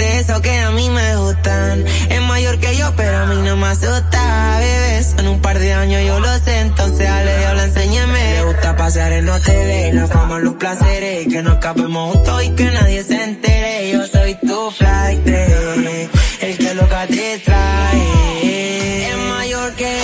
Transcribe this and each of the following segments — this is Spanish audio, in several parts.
eso que a mí me gustan. Es mayor que yo, pero a mí no me asusta, bebés. En un par de años yo lo sé, entonces Ale, yo la enséñeme. Le gusta pasear en hoteles, la fama, los placeres. Que nos escapemos juntos y que nadie se entere. Yo soy tu flight, el que loca te trae. Es mayor que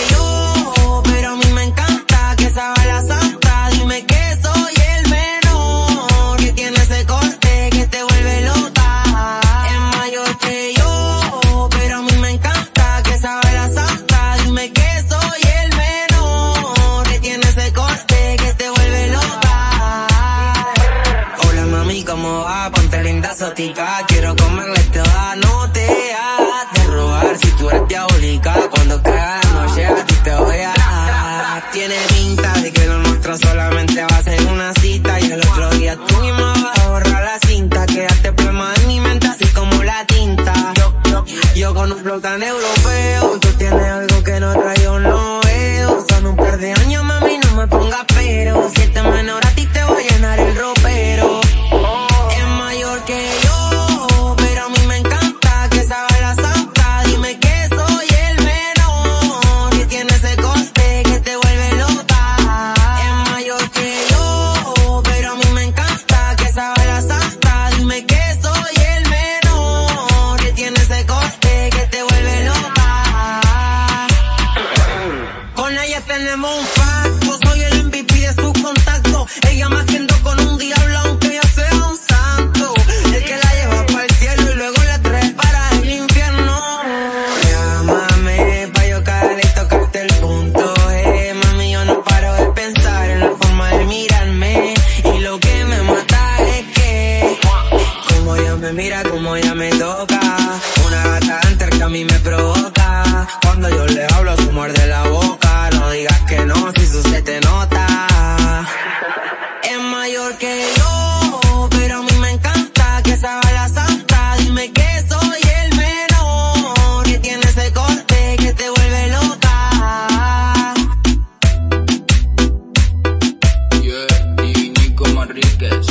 ¿cómo va? Ponte linda sotica, quiero comerle toda, no te has de robar si tú eres diabólica. Cuando cada noche a ti te voy a dar. Tiene pinta de que lo nuestro solamente va a ser una cita y el otro día tú misma vas a borrar la cinta. Quédate plasma en mi mente así como la tinta. Yo, yo, con un flow tan europeo, tú tienes algo que no traigo, no ella pacto, soy el MVP de su contacto. Ella me haciendo con un diablo aunque yo sea un santo. El que la lleva para el cielo y luego la trae para el infierno. Llámame pa' yo caer y tocarte el punto. Eh, mami, yo no paro de pensar en la forma de mirarme. Y lo que me mata es que, como ella me mira, como ella me toca. Una gata antes que a mí me provoca. Cuando yo le mayor que yo, pero a mí me encanta que sabe la santa. Dime que soy el menor, que tiene ese corte que te vuelve loca. Yeah, y Nico Manríquez.